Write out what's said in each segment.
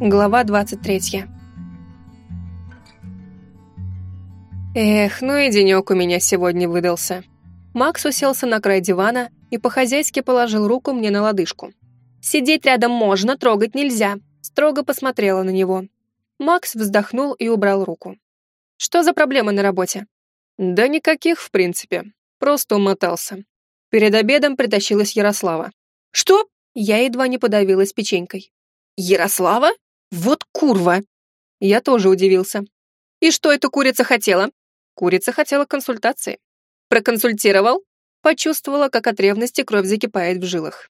Глава 23. Эх, ну и денек у меня сегодня выдался. Макс уселся на край дивана и по-хозяйски положил руку мне на лодыжку. «Сидеть рядом можно, трогать нельзя», строго посмотрела на него. Макс вздохнул и убрал руку. «Что за проблемы на работе?» «Да никаких, в принципе. Просто умотался. Перед обедом притащилась Ярослава. «Что?» Я едва не подавилась печенькой. «Ярослава? Вот курва!» Я тоже удивился. «И что эта курица хотела?» Курица хотела консультации. «Проконсультировал?» Почувствовала, как от ревности кровь закипает в жилах.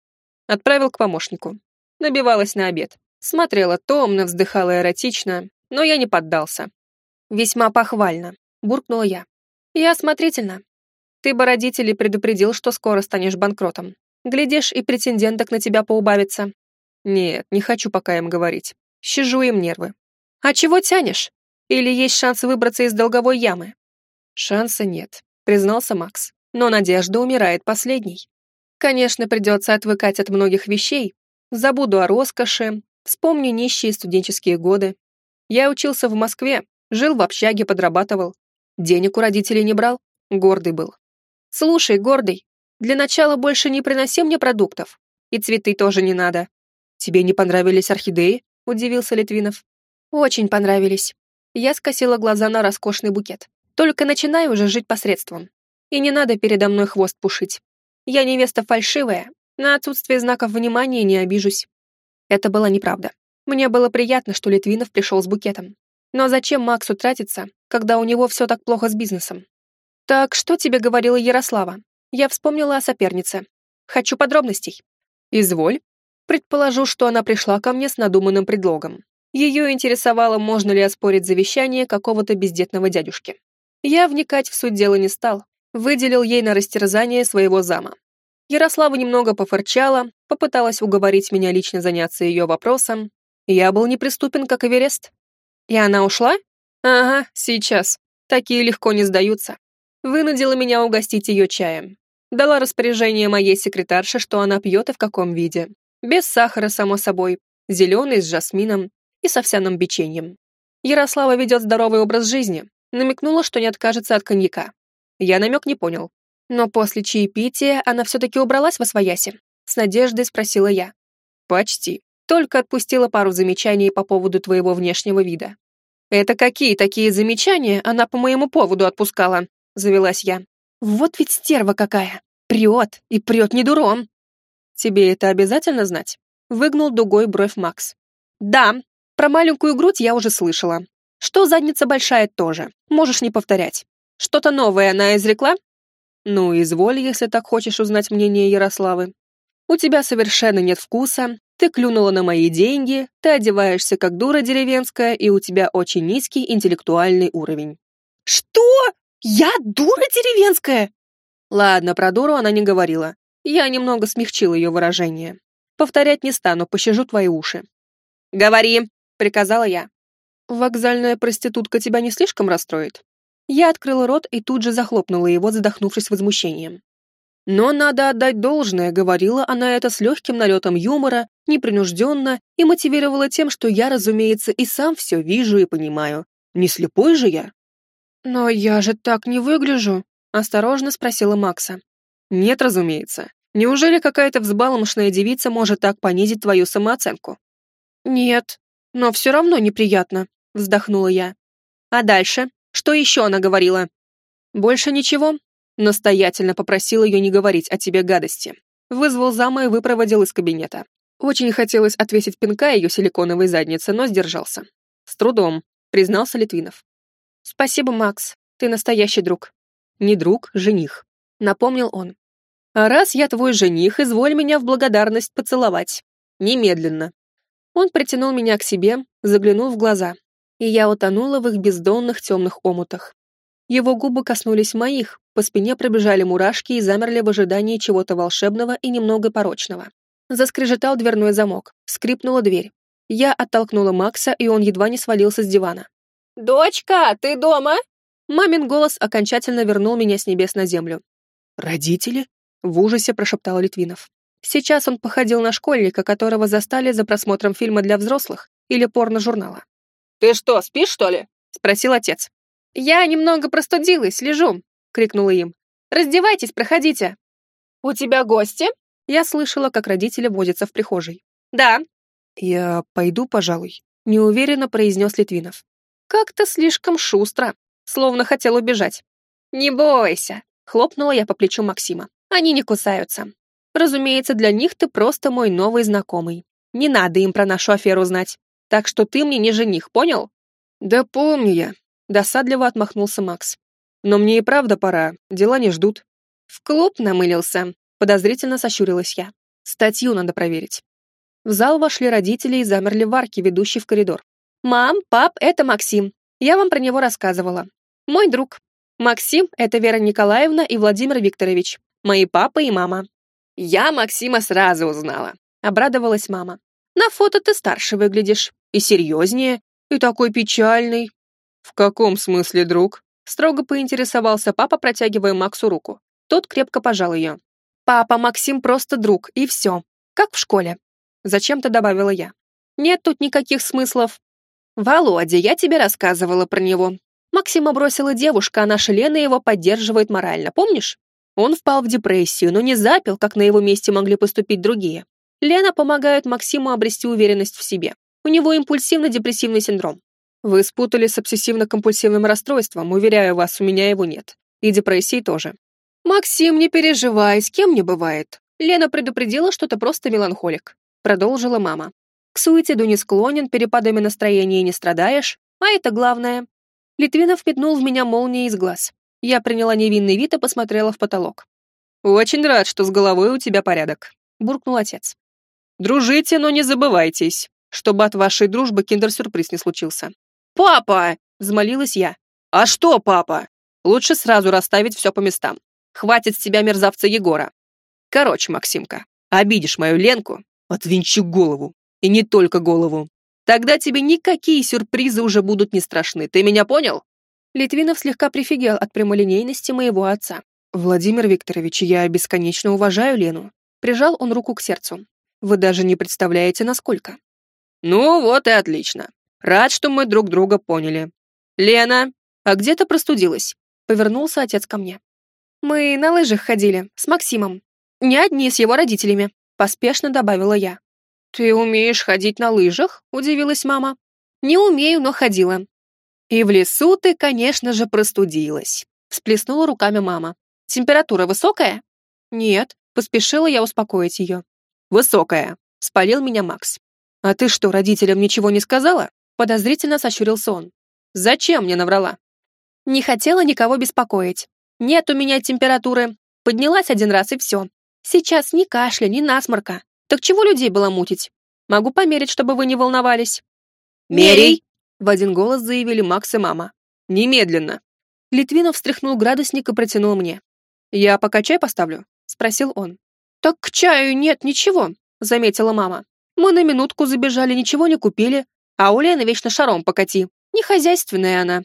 Отправил к помощнику. Набивалась на обед. Смотрела томно, вздыхала эротично, но я не поддался. «Весьма похвально», — буркнула я. «Я осмотрительно. Ты бы родителей предупредил, что скоро станешь банкротом. Глядишь, и претенденток на тебя поубавится. Нет, не хочу пока им говорить. Щажу им нервы. А чего тянешь? Или есть шанс выбраться из долговой ямы? Шанса нет, признался Макс. Но надежда умирает последней. Конечно, придется отвыкать от многих вещей. Забуду о роскоши, вспомню нищие студенческие годы. Я учился в Москве, жил в общаге, подрабатывал. Денег у родителей не брал, гордый был. Слушай, гордый, для начала больше не приноси мне продуктов. И цветы тоже не надо. Тебе не понравились орхидеи? Удивился Литвинов. Очень понравились. Я скосила глаза на роскошный букет. Только начинай уже жить посредством. И не надо передо мной хвост пушить. Я невеста фальшивая, на отсутствие знаков внимания не обижусь. Это была неправда. Мне было приятно, что Литвинов пришел с букетом. Но зачем Максу тратиться, когда у него все так плохо с бизнесом? «Так что тебе говорила Ярослава?» Я вспомнила о сопернице. «Хочу подробностей». «Изволь». Предположу, что она пришла ко мне с надуманным предлогом. Ее интересовало, можно ли оспорить завещание какого-то бездетного дядюшки. Я вникать в суть дела не стал, выделил ей на растерзание своего зама. Ярослава немного пофырчала, попыталась уговорить меня лично заняться ее вопросом. Я был неприступен, как Эверест. И она ушла? Ага, сейчас. Такие легко не сдаются вынудила меня угостить ее чаем. Дала распоряжение моей секретарше, что она пьет и в каком виде. Без сахара, само собой, зеленый с жасмином и с овсяным печеньем. Ярослава ведет здоровый образ жизни, намекнула, что не откажется от коньяка. Я намек не понял. Но после чаепития она все-таки убралась во свояси. С надеждой спросила я. Почти. Только отпустила пару замечаний по поводу твоего внешнего вида. Это какие такие замечания она по моему поводу отпускала? завелась я. «Вот ведь стерва какая! Прет, и прет не дуром!» «Тебе это обязательно знать?» Выгнул дугой бровь Макс. «Да, про маленькую грудь я уже слышала. Что задница большая тоже, можешь не повторять. Что-то новое она изрекла?» «Ну, изволь, если так хочешь узнать мнение Ярославы. У тебя совершенно нет вкуса, ты клюнула на мои деньги, ты одеваешься как дура деревенская, и у тебя очень низкий интеллектуальный уровень». «Что?» «Я дура деревенская!» Ладно, про дуру она не говорила. Я немного смягчил ее выражение. Повторять не стану, пощажу твои уши. «Говори!» — приказала я. «Вокзальная проститутка тебя не слишком расстроит?» Я открыла рот и тут же захлопнула его, задохнувшись возмущением. Но надо отдать должное, говорила она это с легким налетом юмора, непринужденно и мотивировала тем, что я, разумеется, и сам все вижу и понимаю. Не слепой же я. «Но я же так не выгляжу», — осторожно спросила Макса. «Нет, разумеется. Неужели какая-то взбаломошная девица может так понизить твою самооценку?» «Нет, но все равно неприятно», — вздохнула я. «А дальше? Что еще она говорила?» «Больше ничего?» Настоятельно попросил ее не говорить о тебе гадости. Вызвал зама и выпроводил из кабинета. Очень хотелось отвесить пинка ее силиконовой заднице, но сдержался. С трудом, признался Литвинов. «Спасибо, Макс. Ты настоящий друг». «Не друг, жених», — напомнил он. «А раз я твой жених, изволь меня в благодарность поцеловать. Немедленно». Он притянул меня к себе, заглянул в глаза, и я утонула в их бездонных темных омутах. Его губы коснулись моих, по спине пробежали мурашки и замерли в ожидании чего-то волшебного и немного порочного. Заскрежетал дверной замок, скрипнула дверь. Я оттолкнула Макса, и он едва не свалился с дивана. «Дочка, ты дома?» Мамин голос окончательно вернул меня с небес на землю. «Родители?» — в ужасе прошептал Литвинов. Сейчас он походил на школьника, которого застали за просмотром фильма для взрослых, или порно-журнала. «Ты что, спишь, что ли?» — спросил отец. «Я немного простудилась, лежу», — крикнула им. «Раздевайтесь, проходите». «У тебя гости?» Я слышала, как родители возятся в прихожей. «Да». «Я пойду, пожалуй», — неуверенно произнес Литвинов. «Как-то слишком шустро, словно хотел убежать». «Не бойся», — хлопнула я по плечу Максима. «Они не кусаются. Разумеется, для них ты просто мой новый знакомый. Не надо им про нашу аферу знать. Так что ты мне не жених, понял?» «Да помню я», — досадливо отмахнулся Макс. «Но мне и правда пора, дела не ждут». «В клуб намылился», — подозрительно сощурилась я. «Статью надо проверить». В зал вошли родители и замерли в арке, ведущей в коридор. «Мам, пап, это Максим. Я вам про него рассказывала. Мой друг. Максим — это Вера Николаевна и Владимир Викторович. Мои папа и мама». «Я Максима сразу узнала», — обрадовалась мама. «На фото ты старше выглядишь. И серьезнее, и такой печальный». «В каком смысле, друг?» — строго поинтересовался папа, протягивая Максу руку. Тот крепко пожал ее. «Папа, Максим просто друг, и все. Как в школе. Зачем-то добавила я. Нет тут никаких смыслов. Володя, я тебе рассказывала про него. Максима бросила девушка, а наша Лена его поддерживает морально, помнишь? Он впал в депрессию, но не запил, как на его месте могли поступить другие. Лена помогает Максиму обрести уверенность в себе. У него импульсивно-депрессивный синдром. Вы спутали с обсессивно-компульсивным расстройством, уверяю вас, у меня его нет. И депрессии тоже. Максим, не переживай, с кем не бывает. Лена предупредила, что ты просто меланхолик продолжила мама. К суете не склонен, перепадами настроения не страдаешь, а это главное. Литвинов метнул в меня молнией из глаз. Я приняла невинный вид и посмотрела в потолок. «Очень рад, что с головой у тебя порядок», — буркнул отец. «Дружите, но не забывайтесь, чтобы от вашей дружбы киндер-сюрприз не случился». «Папа!» — взмолилась я. «А что, папа? Лучше сразу расставить все по местам. Хватит с тебя мерзавца Егора. Короче, Максимка, обидишь мою Ленку, Отвинчу голову. И не только голову. Тогда тебе никакие сюрпризы уже будут не страшны. Ты меня понял? Литвинов слегка прифигел от прямолинейности моего отца. «Владимир Викторович, я бесконечно уважаю Лену». Прижал он руку к сердцу. «Вы даже не представляете, насколько». «Ну вот и отлично. Рад, что мы друг друга поняли. Лена, а где ты простудилась?» Повернулся отец ко мне. «Мы на лыжах ходили, с Максимом. Не одни, с его родителями. Поспешно добавила я. «Ты умеешь ходить на лыжах?» – удивилась мама. «Не умею, но ходила». «И в лесу ты, конечно же, простудилась», – всплеснула руками мама. «Температура высокая?» «Нет», – поспешила я успокоить ее. «Высокая», – спалил меня Макс. «А ты что, родителям ничего не сказала?» Подозрительно сощурился он. «Зачем мне наврала?» «Не хотела никого беспокоить. Нет у меня температуры. Поднялась один раз и все. Сейчас ни кашля, ни насморка. Так чего людей было мутить? Могу померить, чтобы вы не волновались». «Мерей!» — в один голос заявили Макс и мама. «Немедленно!» Литвинов встряхнул градусник и протянул мне. «Я пока чай поставлю?» — спросил он. «Так к чаю нет ничего», — заметила мама. «Мы на минутку забежали, ничего не купили, а у Лены вечно шаром покати. Не хозяйственная она».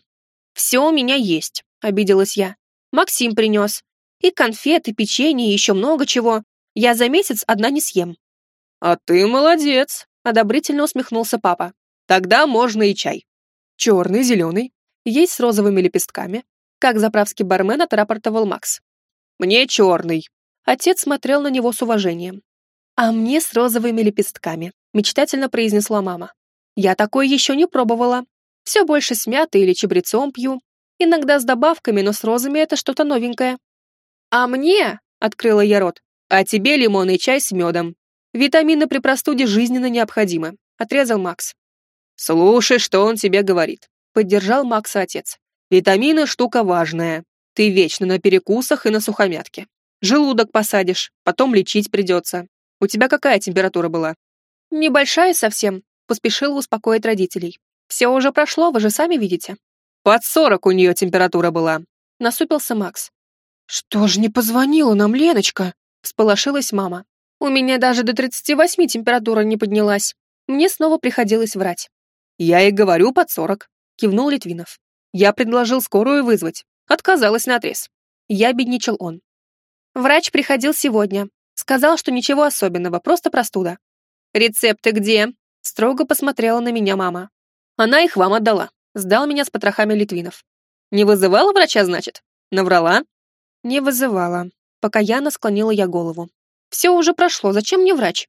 «Все у меня есть», — обиделась я. «Максим принес. И конфеты, печенье, и еще много чего. Я за месяц одна не съем». «А ты молодец», — одобрительно усмехнулся папа. «Тогда можно и чай». Черный, зеленый, есть с розовыми лепестками, как заправский бармен отрапортовал Макс. «Мне черный». Отец смотрел на него с уважением. «А мне с розовыми лепестками», — мечтательно произнесла мама. «Я такой еще не пробовала. Все больше с мятой или чабрецом пью. Иногда с добавками, но с розами это что-то новенькое. «А мне?» — открыла я рот. «А тебе лимонный чай с медом. Витамины при простуде жизненно необходимы», — отрезал Макс. «Слушай, что он тебе говорит», — поддержал Макса отец. «Витамины — штука важная. Ты вечно на перекусах и на сухомятке. Желудок посадишь, потом лечить придется. У тебя какая температура была?» «Небольшая совсем», — поспешила успокоить родителей. «Все уже прошло, вы же сами видите». «Под сорок у нее температура была», — насупился Макс. «Что ж не позвонила нам Леночка?» — всполошилась мама. «У меня даже до 38 температура не поднялась. Мне снова приходилось врать». «Я и говорю под 40», — кивнул Литвинов. «Я предложил скорую вызвать. Отказалась наотрез». Я бедничал он. Врач приходил сегодня. Сказал, что ничего особенного, просто простуда. «Рецепты где?» Строго посмотрела на меня мама. Она их вам отдала. Сдал меня с потрохами Литвинов. Не вызывала врача, значит? Наврала? Не вызывала. Пока Яна склонила я голову. Все уже прошло, зачем мне врач?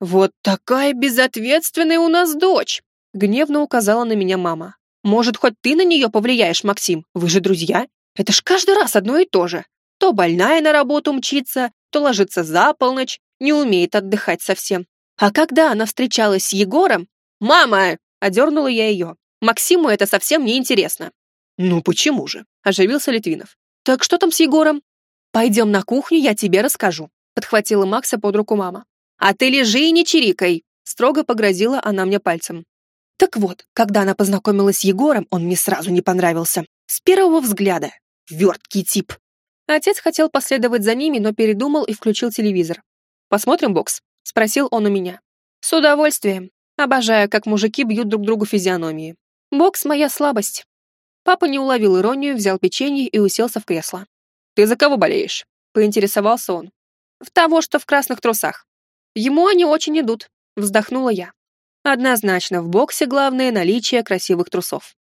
Вот такая безответственная у нас дочь! Гневно указала на меня мама. Может, хоть ты на нее повлияешь, Максим? Вы же друзья. Это ж каждый раз одно и то же. То больная на работу мчится, то ложится за полночь, не умеет отдыхать совсем. А когда она встречалась с Егором... «Мама!» — одернула я ее. «Максиму это совсем не интересно». «Ну почему же?» — оживился Литвинов. «Так что там с Егором?» «Пойдем на кухню, я тебе расскажу», — подхватила Макса под руку мама. «А ты лежи и не чирикай!» — строго погрозила она мне пальцем. Так вот, когда она познакомилась с Егором, он мне сразу не понравился. С первого взгляда. Верткий тип. Отец хотел последовать за ними, но передумал и включил телевизор. «Посмотрим бокс?» — спросил он у меня. «С удовольствием. Обожаю, как мужики бьют друг другу физиономии. Бокс — моя слабость». Папа не уловил иронию, взял печенье и уселся в кресло. «Ты за кого болеешь?» — поинтересовался он. «В того, что в красных трусах. Ему они очень идут», — вздохнула я. Однозначно, в боксе главное наличие красивых трусов.